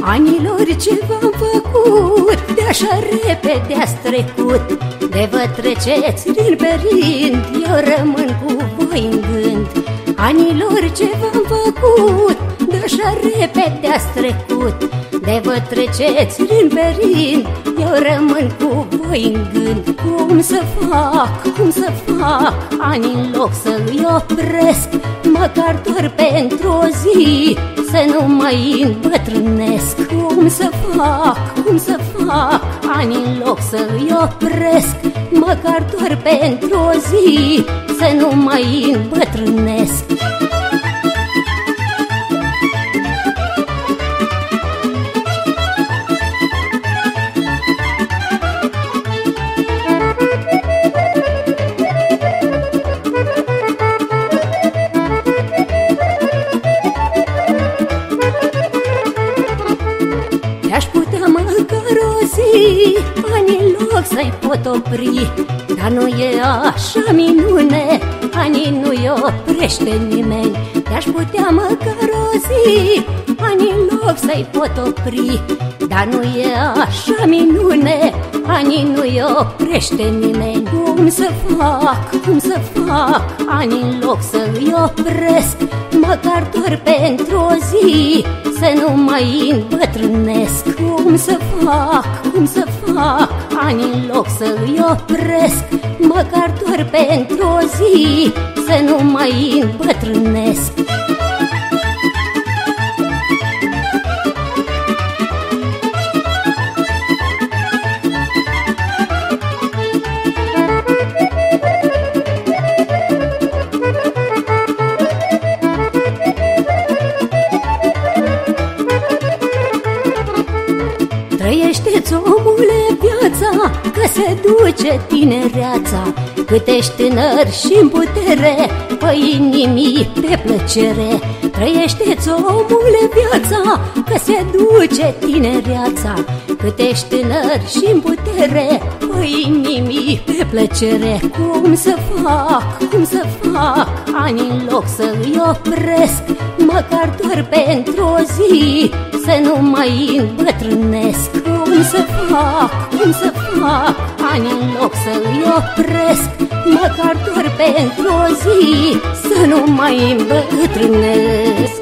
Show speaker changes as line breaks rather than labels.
Anilor ce v-am făcut De așa repede ați trecut. De vă treceți din perind Eu rămân cu voi în gând Anilor ce v-am făcut De așa repede ați trecut. De vă treceți din perind Eu rămân cu voi în gând. Cum să fac, cum să fac Ani în loc să îi opresc Măcar doar pentru o zi Să nu mai îmbătrânesc. Cum să fac, cum să fac Ani în loc să îi opresc Măcar doar pentru o zi Să nu mai îmbătrânesc o zi Ani în loc să-i pot opri Dar nu e așa minune. Ani nu-i oprește nimeni Te-aș putea măcar o zi. Ani în loc să-i pot opri Dar nu e așa minune Ani nu-i oprește nimeni. Cum să fac, cum să fac? Ani în loc să-i opresc Măcar doar pentru o zi Să nu mai îmbătrânesc. Cum să fac, cum să fac? Ani în loc să-i opresc Măcar doar pentru o zi Să nu mai îmbătrânesc Trăiește-ți omule viața Că se duce tinereața. Cât ești tânăr și în putere Păi inimii de plăcere. Trăiește-ți omule viața Că se duce tinereața. Cât ești tânăr și în putere Păi inimii de plăcere. Cum să fac, cum să fac Ani în loc să îi opresc. Măcar doar pentru o zi Să nu mai îmbătrânesc Cum să fac, cum să fac? Ani în loc să îi opresc Măcar doar pentru o zi Să nu mai îmbătrânesc